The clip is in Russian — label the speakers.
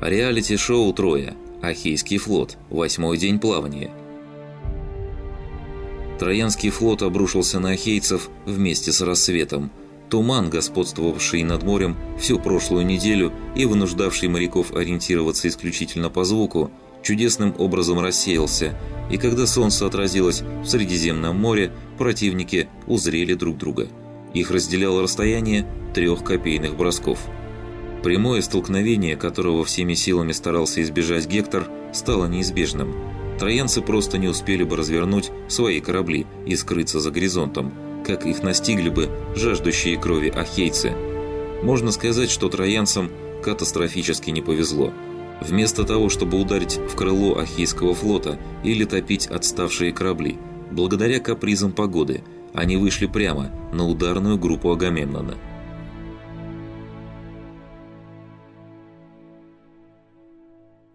Speaker 1: Реалити-шоу «Троя». Ахейский флот. Восьмой день плавания. Троянский флот обрушился на ахейцев вместе с рассветом. Туман, господствовавший над морем всю прошлую неделю и вынуждавший моряков ориентироваться исключительно по звуку, чудесным образом рассеялся, и когда солнце отразилось в Средиземном море, противники узрели друг друга. Их разделяло расстояние трех копейных бросков – Прямое столкновение, которого всеми силами старался избежать Гектор, стало неизбежным. Троянцы просто не успели бы развернуть свои корабли и скрыться за горизонтом, как их настигли бы жаждущие крови ахейцы. Можно сказать, что троянцам катастрофически не повезло. Вместо того, чтобы ударить в крыло Ахейского флота или топить отставшие корабли, благодаря капризам погоды, они вышли прямо на ударную группу Агамемнона –